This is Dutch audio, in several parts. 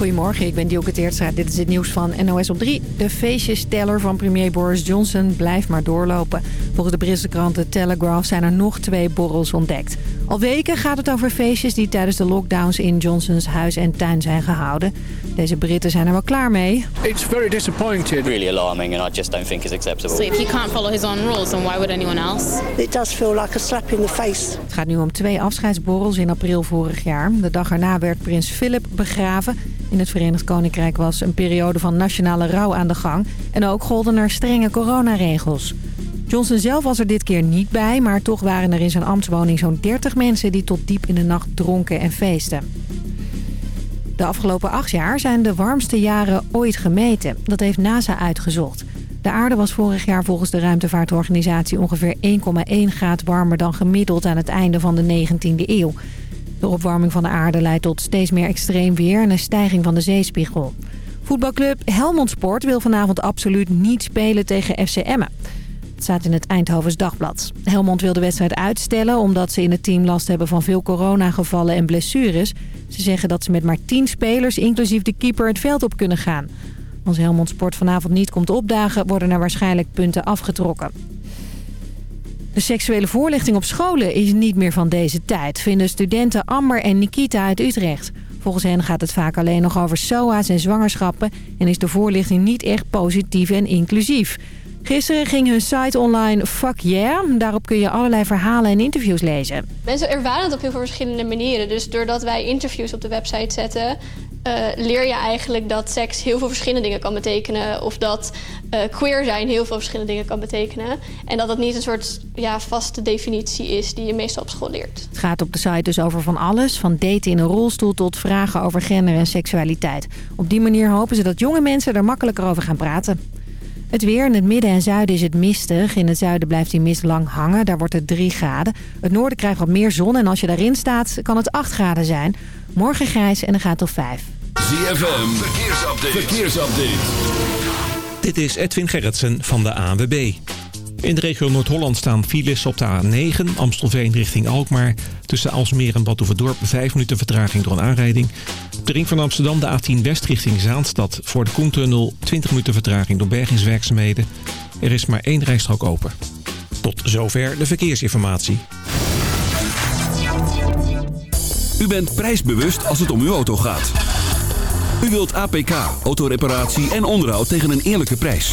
Goedemorgen, ik ben Dielke Teertstra. Dit is het nieuws van NOS op 3. De feestjesteller van premier Boris Johnson blijft maar doorlopen. Volgens de Britse krant The Telegraph zijn er nog twee borrels ontdekt. Al weken gaat het over feestjes die tijdens de lockdowns in Johnsons huis en tuin zijn gehouden. Deze Britten zijn er wel klaar mee. It's very disappointing. Really alarming and I just don't think it's acceptable. So if he can't follow his own rules, then why would anyone else? It does feel like a slap in the face. Het gaat nu om twee afscheidsborrels in april vorig jaar. De dag erna werd prins Philip begraven. In het Verenigd Koninkrijk was een periode van nationale rouw aan de gang. En ook golden er strenge coronaregels. Johnson zelf was er dit keer niet bij, maar toch waren er in zijn ambtswoning zo'n 30 mensen die tot diep in de nacht dronken en feesten. De afgelopen acht jaar zijn de warmste jaren ooit gemeten. Dat heeft NASA uitgezocht. De aarde was vorig jaar volgens de ruimtevaartorganisatie ongeveer 1,1 graad warmer dan gemiddeld aan het einde van de 19e eeuw. De opwarming van de aarde leidt tot steeds meer extreem weer en een stijging van de zeespiegel. Voetbalclub Helmond Sport wil vanavond absoluut niet spelen tegen FC. Staat in het Eindhovens Dagblad. Helmond wil de wedstrijd uitstellen omdat ze in het team last hebben van veel coronagevallen en blessures. Ze zeggen dat ze met maar 10 spelers, inclusief de keeper, het veld op kunnen gaan. Als Helmond Sport vanavond niet komt opdagen, worden er waarschijnlijk punten afgetrokken. De seksuele voorlichting op scholen is niet meer van deze tijd, vinden studenten Amber en Nikita uit Utrecht. Volgens hen gaat het vaak alleen nog over SOA's en zwangerschappen en is de voorlichting niet echt positief en inclusief. Gisteren ging hun site online Fuck Yeah. Daarop kun je allerlei verhalen en interviews lezen. Mensen ervaren het op heel veel verschillende manieren. Dus doordat wij interviews op de website zetten... Uh, leer je eigenlijk dat seks heel veel verschillende dingen kan betekenen. Of dat uh, queer zijn heel veel verschillende dingen kan betekenen. En dat dat niet een soort ja, vaste definitie is die je meestal op school leert. Het gaat op de site dus over van alles. Van daten in een rolstoel tot vragen over gender en seksualiteit. Op die manier hopen ze dat jonge mensen er makkelijker over gaan praten. Het weer in het midden en zuiden is het mistig. In het zuiden blijft die mist lang hangen. Daar wordt het 3 graden. Het noorden krijgt wat meer zon. En als je daarin staat, kan het 8 graden zijn. Morgen grijs en een gaat tot 5. ZFM, verkeersupdate. verkeersupdate. Dit is Edwin Gerritsen van de ANWB. In de regio Noord-Holland staan files op de A9, Amstelveen richting Alkmaar. Tussen Alsmeer en Badhoevedorp 5 minuten vertraging door een aanrijding. Op de ring van Amsterdam de A10 West richting Zaanstad. Voor de Koentunnel 20 minuten vertraging door bergingswerkzaamheden. Er is maar één rijstrook open. Tot zover de verkeersinformatie. U bent prijsbewust als het om uw auto gaat. U wilt APK, autoreparatie en onderhoud tegen een eerlijke prijs.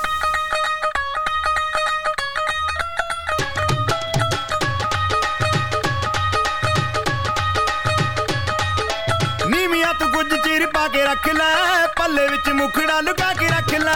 ਰੱਖ ਲੈ ਪੱਲੇ ਵਿੱਚ ਮੁਖੜਾ ਲੁਕਾ ਕੇ ਰੱਖ ਲੈ।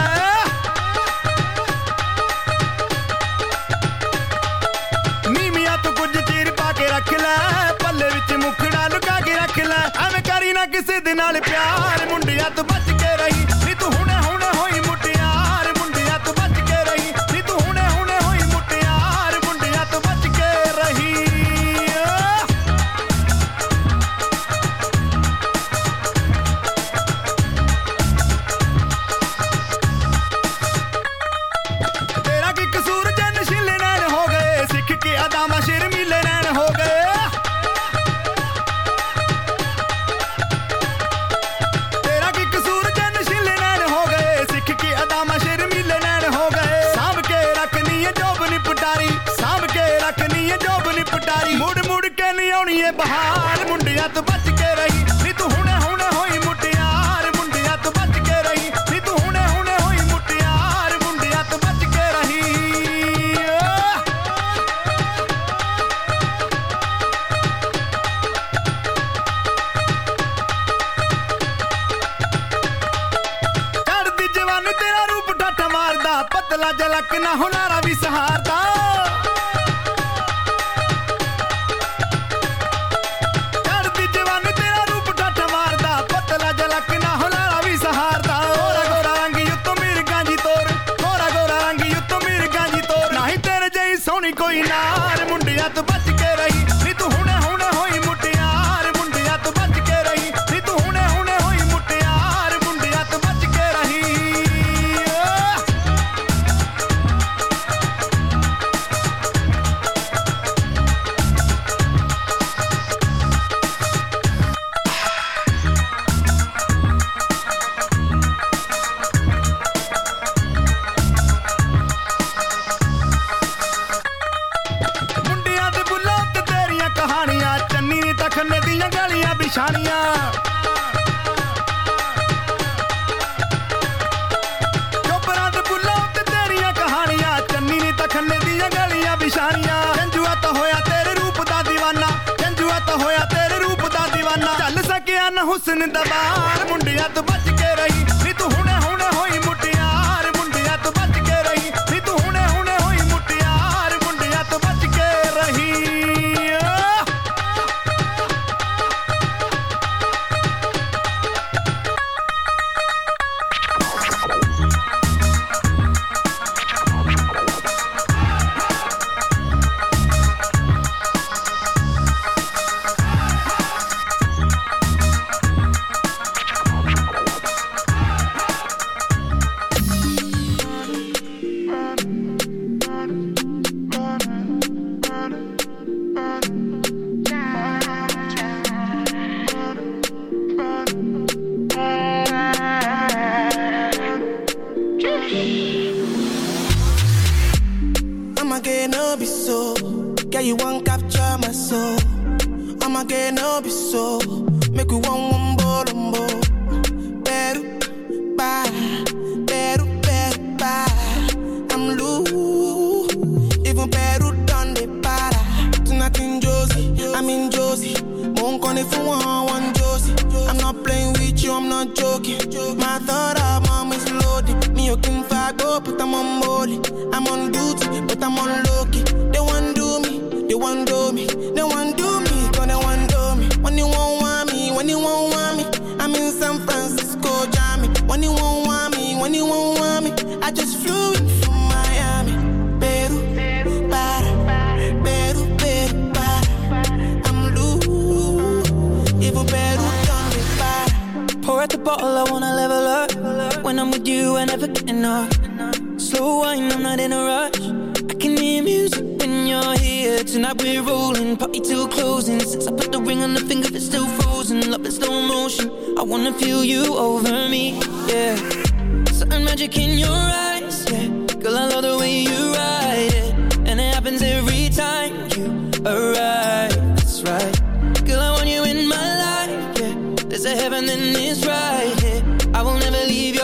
ਕੋਈ ਨਾਰ ਮੁੰਡਿਆਂ ਤੋਂ ਬਚ ਕੇ ਰਹੀ no be so. Make you one one bolombo. Beru, ba, beru, beru, ba. I'm loose. Even Peru done the para. Tonight in Josie, I'm in Josie. Won't call it for one, one Josie. I'm not playing with you, I'm not joking. My thought of mom is loaded. Me, you can go, but I'm on molly. I'm on duty, but I'm on low. They want do me, they want do Bottle, I wanna level up. When I'm with you, I never get enough. Slow wine, I'm not in a rush. I can hear music when you're here. Tonight we're rolling, party till closing. Since I put the ring on the finger, it's still frozen. Love in slow motion. I wanna feel you over me, yeah. Certain magic in your eyes, yeah. Girl, I love the way you ride it, and it happens every time you arrive. That's right, girl, I want you in my life, yeah. There's a heaven and it's right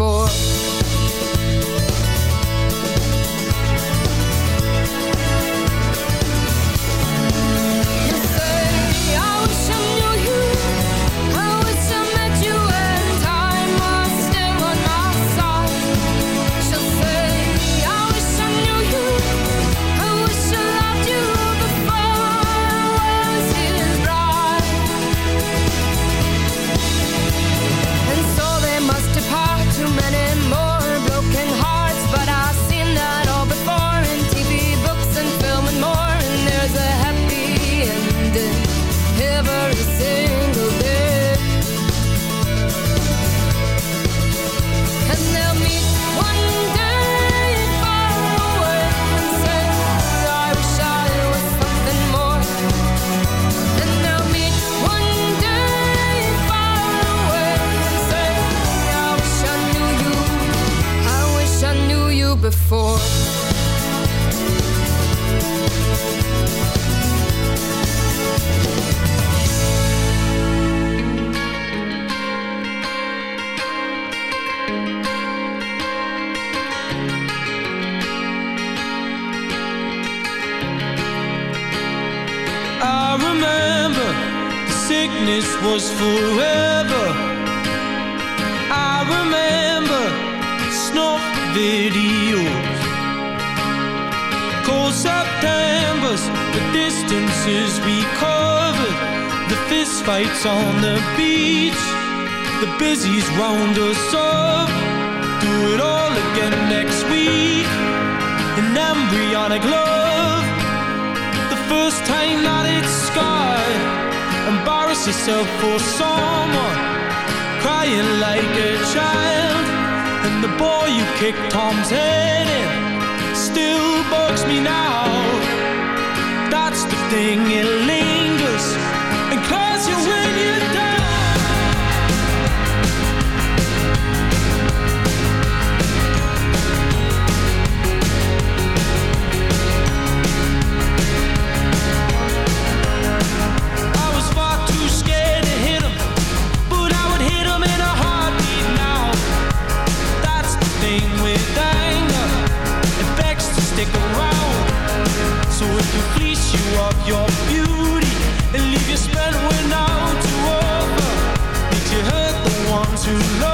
for. before. I remember the sickness was forever. I remember snuff video the distances we covered, the fistfights on the beach, the busies round us up. Do it all again next week. An embryonic love, the first time that it's scarred. Embarrass yourself for someone, crying like a child. And the boy you kicked Tom's head in still bugs me now ding-a-ling to love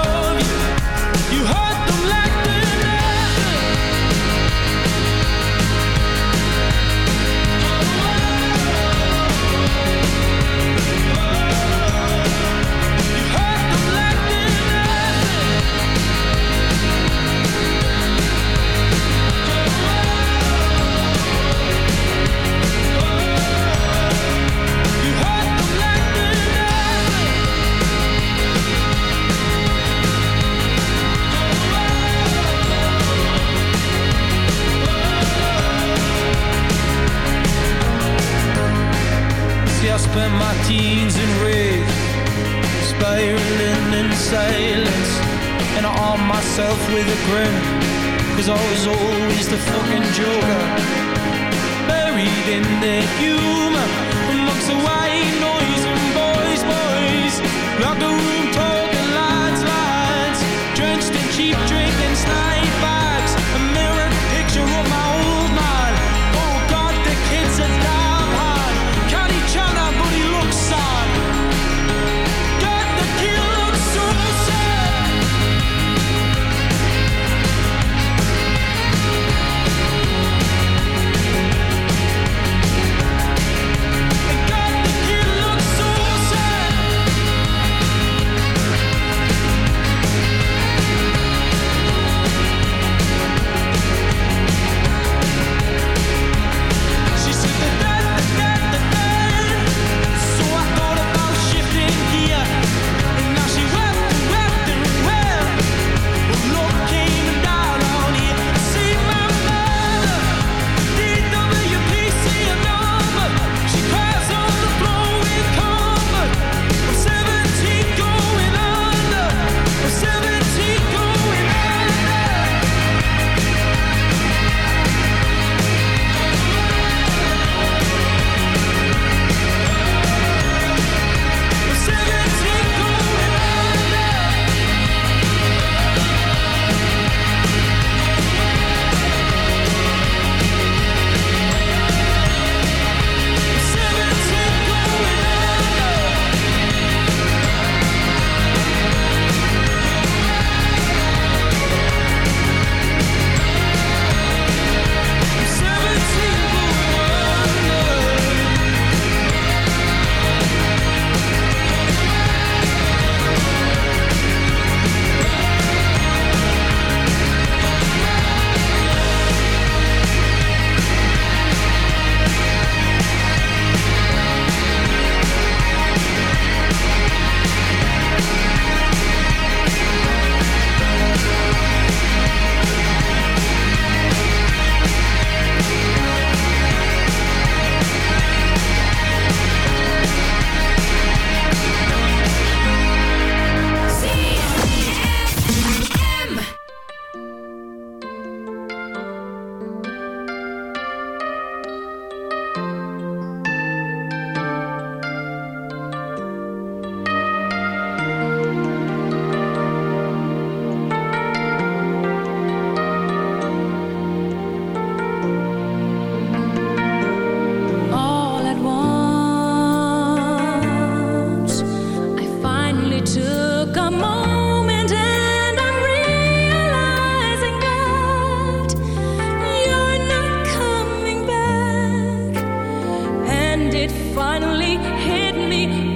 it finally hit me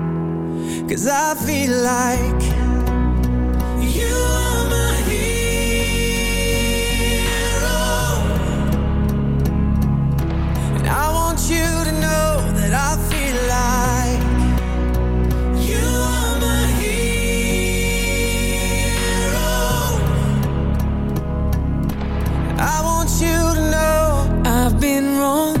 Cause I feel like you are my hero. And I want you to know that I feel like you are my hero. I want you to know I've been wrong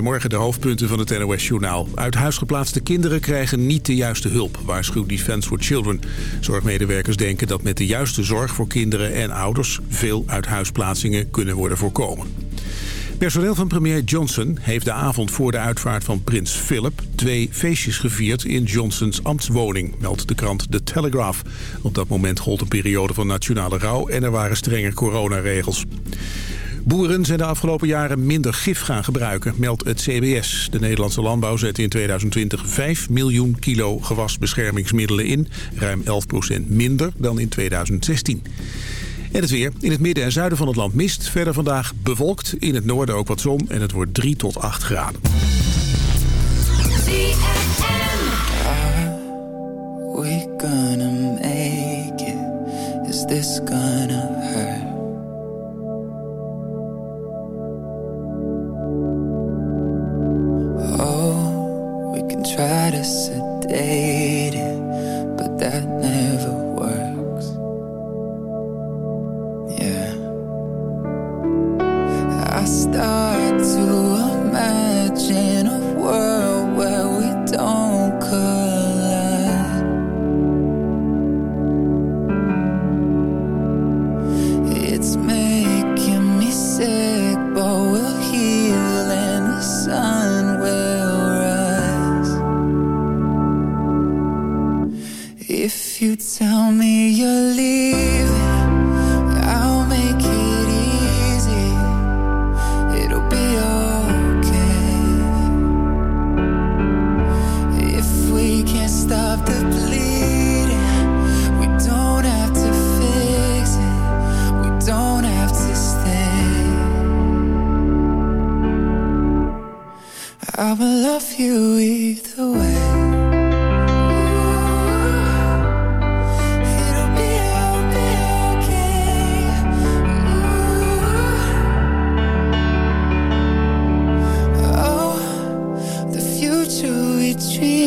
Goedemorgen, de hoofdpunten van het NOS-journaal. Uit huis geplaatste kinderen krijgen niet de juiste hulp, waarschuwt Defence for Children. Zorgmedewerkers denken dat met de juiste zorg voor kinderen en ouders... veel uithuisplaatsingen kunnen worden voorkomen. Personeel van premier Johnson heeft de avond voor de uitvaart van prins Philip... twee feestjes gevierd in Johnsons ambtswoning, meldt de krant The Telegraph. Op dat moment gold een periode van nationale rouw en er waren strenge coronaregels. Boeren zijn de afgelopen jaren minder gif gaan gebruiken, meldt het CBS. De Nederlandse landbouw zette in 2020 5 miljoen kilo gewasbeschermingsmiddelen in. Ruim 11% minder dan in 2016. En het weer. In het midden en zuiden van het land mist. Verder vandaag bewolkt. In het noorden ook wat zon. En het wordt 3 tot 8 graden. we? Is try to sedate tree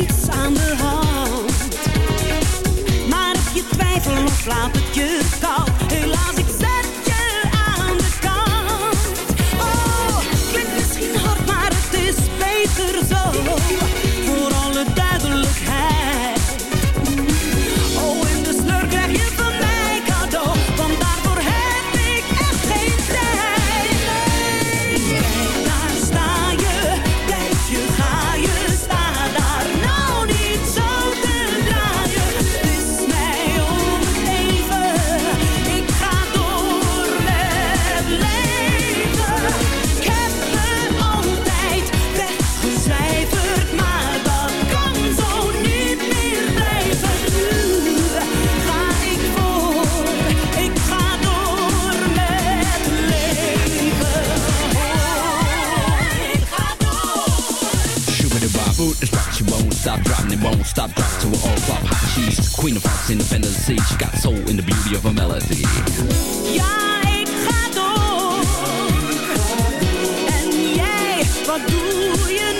niets aan de hand. Maar heb je twijfel of laat het je koud? Stop drop to an all pop hot cheese. Queen of Fox Independence the. She got soul in the beauty of a melody. Ja, ik ga door. En jij, wat doe je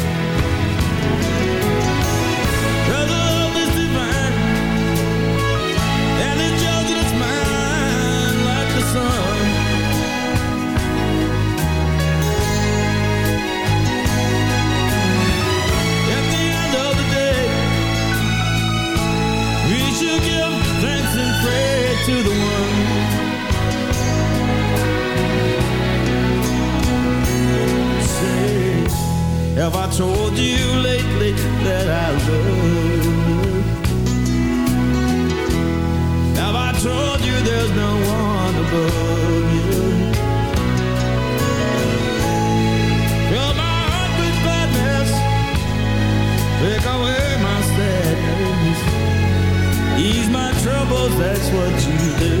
to the one Say, have I told you lately that I love? Have I told you there's no one above you? That's what you do.